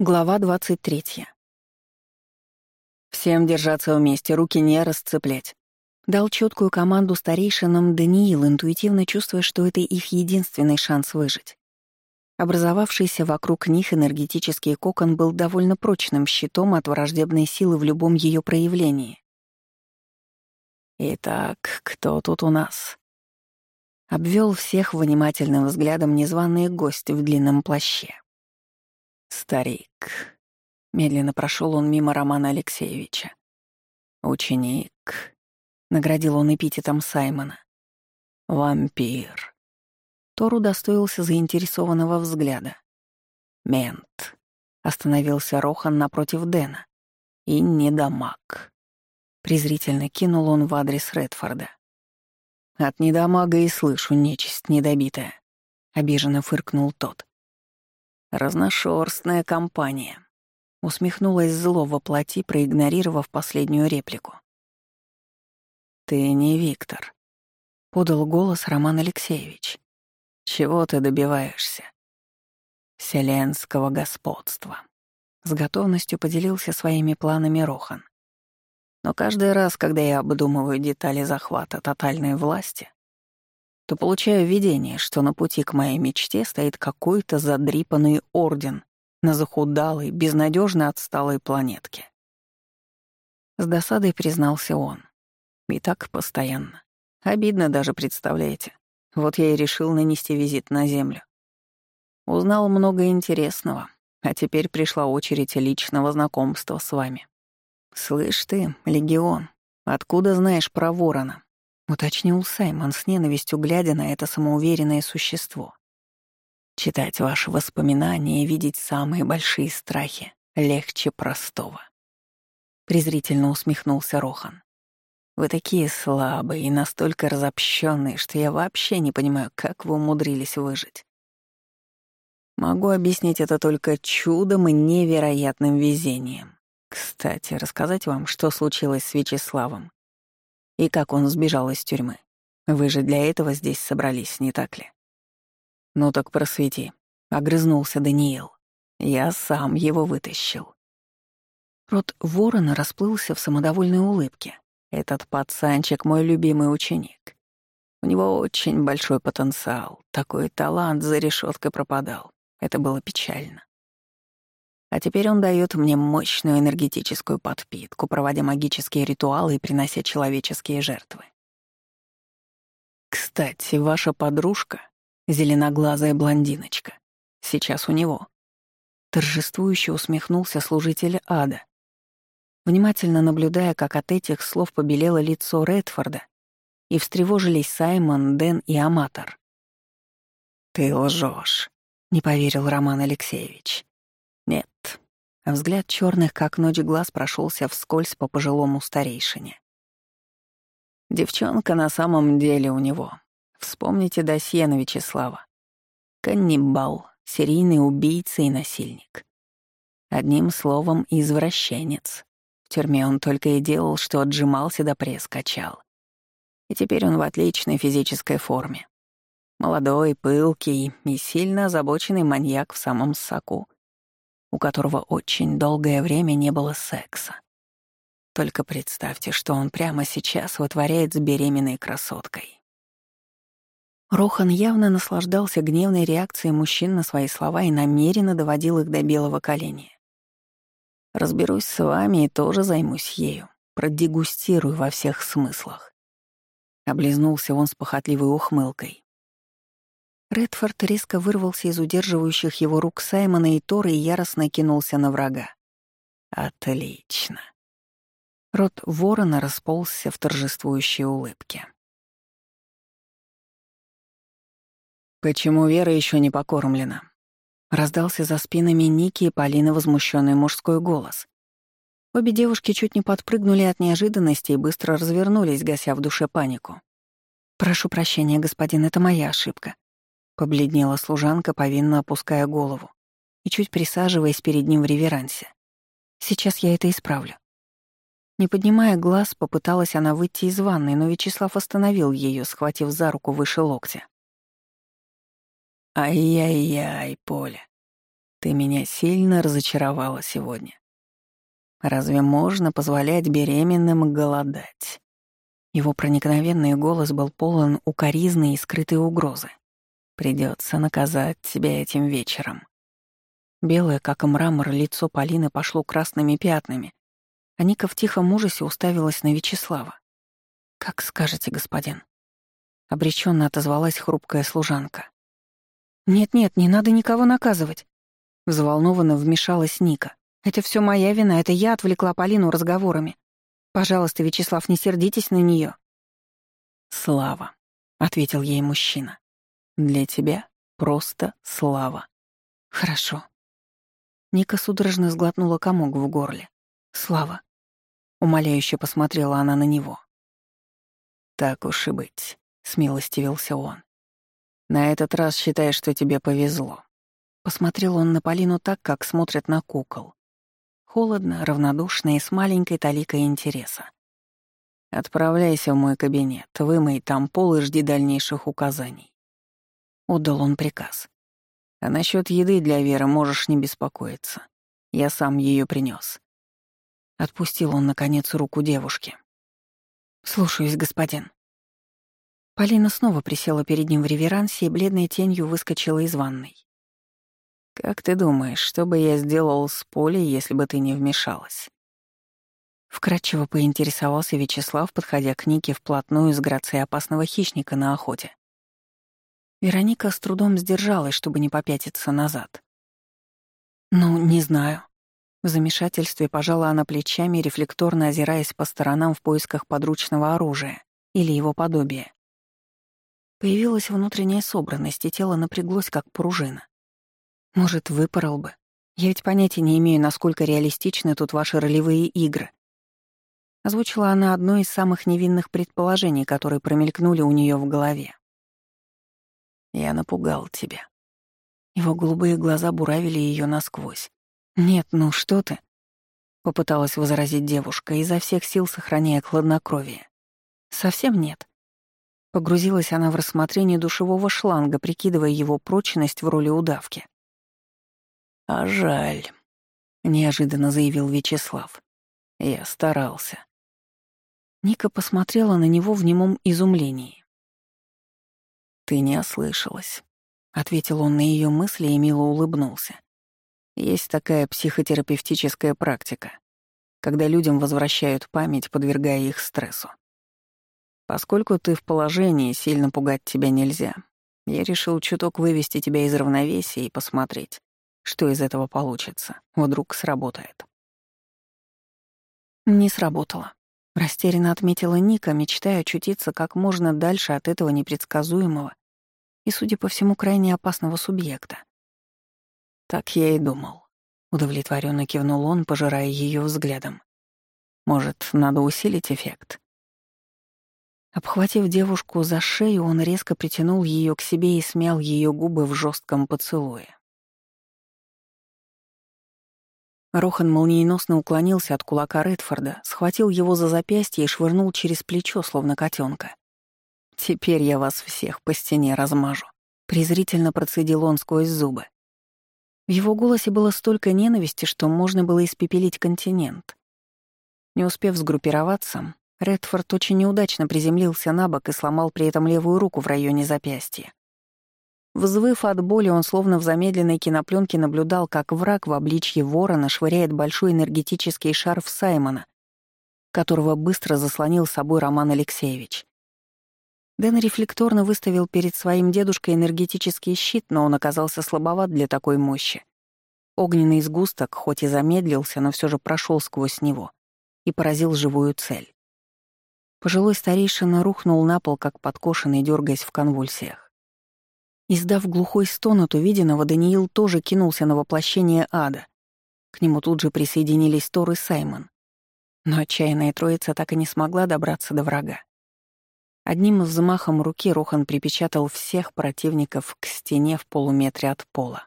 Глава 23. «Всем держаться вместе, руки не расцеплять». Дал четкую команду старейшинам Даниил, интуитивно чувствуя, что это их единственный шанс выжить. Образовавшийся вокруг них энергетический кокон был довольно прочным щитом от враждебной силы в любом ее проявлении. «Итак, кто тут у нас?» Обвел всех внимательным взглядом незваный гость в длинном плаще. Старик. Медленно прошел он мимо Романа Алексеевича. Ученик. Наградил он эпитетом Саймона. Вампир. Тор удостоился заинтересованного взгляда. Мент. Остановился Рохан напротив Дэна. И недомаг. Презрительно кинул он в адрес Редфорда. «От недомага и слышу нечисть недобитая», — обиженно фыркнул тот. «Разношерстная компания», — усмехнулась зло во плоти, проигнорировав последнюю реплику. «Ты не Виктор», — подал голос Роман Алексеевич. «Чего ты добиваешься?» «Вселенского господства», — с готовностью поделился своими планами Рохан. «Но каждый раз, когда я обдумываю детали захвата тотальной власти, то получаю видение, что на пути к моей мечте стоит какой-то задрипанный орден на захудалой, безнадежно отсталой планетке. С досадой признался он. И так постоянно. Обидно даже, представляете. Вот я и решил нанести визит на Землю. Узнал много интересного, а теперь пришла очередь личного знакомства с вами. Слышь ты, Легион, откуда знаешь про Ворона? — уточнил Саймон с ненавистью, глядя на это самоуверенное существо. «Читать ваши воспоминания и видеть самые большие страхи легче простого». Презрительно усмехнулся Рохан. «Вы такие слабые и настолько разобщенные, что я вообще не понимаю, как вы умудрились выжить. Могу объяснить это только чудом и невероятным везением. Кстати, рассказать вам, что случилось с Вячеславом и как он сбежал из тюрьмы. Вы же для этого здесь собрались, не так ли? Ну так просвети, огрызнулся Даниил. Я сам его вытащил. Рот ворона расплылся в самодовольной улыбке. Этот пацанчик — мой любимый ученик. У него очень большой потенциал. Такой талант за решеткой пропадал. Это было печально. А теперь он дает мне мощную энергетическую подпитку, проводя магические ритуалы и принося человеческие жертвы. Кстати, ваша подружка, зеленоглазая блондиночка, сейчас у него. Торжествующе усмехнулся служитель ада, внимательно наблюдая, как от этих слов побелело лицо Редфорда, и встревожились Саймон, Дэн и Аматор. «Ты лжешь», — не поверил Роман Алексеевич. Взгляд черных, как ночь глаз, прошелся вскользь по пожилому старейшине. Девчонка на самом деле у него. Вспомните досье на Вячеслава. Каннибал, серийный убийца и насильник. Одним словом, извращенец. В тюрьме он только и делал, что отжимался до пресс качал. И теперь он в отличной физической форме. Молодой, пылкий и сильно озабоченный маньяк в самом соку у которого очень долгое время не было секса. Только представьте, что он прямо сейчас вытворяет с беременной красоткой. Рохан явно наслаждался гневной реакцией мужчин на свои слова и намеренно доводил их до белого коленя. «Разберусь с вами и тоже займусь ею, продегустирую во всех смыслах». Облизнулся он с похотливой ухмылкой. Редфорд резко вырвался из удерживающих его рук Саймона и Тора и яростно кинулся на врага. «Отлично». Рот ворона расползся в торжествующей улыбке. «Почему Вера еще не покормлена?» Раздался за спинами Ники и Полины возмущенный мужской голос. Обе девушки чуть не подпрыгнули от неожиданности и быстро развернулись, гася в душе панику. «Прошу прощения, господин, это моя ошибка. Побледнела служанка, повинно опуская голову и чуть присаживаясь перед ним в реверансе. «Сейчас я это исправлю». Не поднимая глаз, попыталась она выйти из ванной, но Вячеслав остановил ее, схватив за руку выше локтя. «Ай-яй-яй, Поля, Ты меня сильно разочаровала сегодня. Разве можно позволять беременным голодать? Его проникновенный голос был полон укоризны и скрытой угрозы. Придется наказать тебя этим вечером. Белое, как мрамор, лицо Полины пошло красными пятнами, а Ника в тихом ужасе уставилась на Вячеслава. «Как скажете, господин?» Обреченно отозвалась хрупкая служанка. «Нет-нет, не надо никого наказывать!» Взволнованно вмешалась Ника. «Это все моя вина, это я отвлекла Полину разговорами. Пожалуйста, Вячеслав, не сердитесь на нее. «Слава», — ответил ей мужчина. «Для тебя просто слава». «Хорошо». Ника судорожно сглотнула комок в горле. «Слава». Умоляюще посмотрела она на него. «Так уж и быть», — смилостивился он. «На этот раз считай, что тебе повезло». Посмотрел он на Полину так, как смотрят на кукол. Холодно, равнодушно и с маленькой таликой интереса. «Отправляйся в мой кабинет, вымой там пол и жди дальнейших указаний». Отдал он приказ. «А насчет еды для Веры можешь не беспокоиться. Я сам ее принес. Отпустил он, наконец, руку девушки. «Слушаюсь, господин». Полина снова присела перед ним в реверансе и бледной тенью выскочила из ванной. «Как ты думаешь, что бы я сделал с Полей, если бы ты не вмешалась?» Вкратчиво поинтересовался Вячеслав, подходя к Нике вплотную с грацией опасного хищника на охоте. Вероника с трудом сдержалась, чтобы не попятиться назад. «Ну, не знаю». В замешательстве пожала она плечами, рефлекторно озираясь по сторонам в поисках подручного оружия или его подобия. Появилась внутренняя собранность, и тело напряглось, как пружина. Может, выпорол бы. Я ведь понятия не имею, насколько реалистичны тут ваши ролевые игры. Озвучила она одно из самых невинных предположений, которые промелькнули у нее в голове. Я напугал тебя. Его голубые глаза буравили ее насквозь. «Нет, ну что ты?» — попыталась возразить девушка, изо всех сил сохраняя хладнокровие. «Совсем нет». Погрузилась она в рассмотрение душевого шланга, прикидывая его прочность в роли удавки. «А жаль», — неожиданно заявил Вячеслав. «Я старался». Ника посмотрела на него в немом изумлении. «Ты не ослышалась», — ответил он на ее мысли и мило улыбнулся. «Есть такая психотерапевтическая практика, когда людям возвращают память, подвергая их стрессу. Поскольку ты в положении, сильно пугать тебя нельзя, я решил чуток вывести тебя из равновесия и посмотреть, что из этого получится? Вдруг сработает. Не сработало. Растерянно отметила Ника, мечтая очутиться как можно дальше от этого непредсказуемого и, судя по всему, крайне опасного субъекта. Так я и думал. Удовлетворенно кивнул он, пожирая ее взглядом. Может, надо усилить эффект? Обхватив девушку за шею, он резко притянул ее к себе и смял ее губы в жестком поцелуе. Рохан молниеносно уклонился от кулака Редфорда, схватил его за запястье и швырнул через плечо, словно котенка. «Теперь я вас всех по стене размажу», — презрительно процедил он сквозь зубы. В его голосе было столько ненависти, что можно было испепелить континент. Не успев сгруппироваться, Редфорд очень неудачно приземлился на бок и сломал при этом левую руку в районе запястья. Взвыв от боли, он словно в замедленной кинопленке наблюдал, как враг в обличье ворона швыряет большой энергетический шар в Саймона, которого быстро заслонил собой Роман Алексеевич. Дэн рефлекторно выставил перед своим дедушкой энергетический щит, но он оказался слабоват для такой мощи. Огненный сгусток, хоть и замедлился, но все же прошел сквозь него и поразил живую цель. Пожилой старейшина рухнул на пол, как подкошенный, дергаясь в конвульсиях. Издав глухой стон от увиденного, Даниил тоже кинулся на воплощение ада. К нему тут же присоединились Тор и Саймон. Но отчаянная троица так и не смогла добраться до врага. Одним взмахом руки Рохан припечатал всех противников к стене в полуметре от пола.